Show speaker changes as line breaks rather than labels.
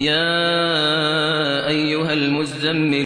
يا أيها المزمل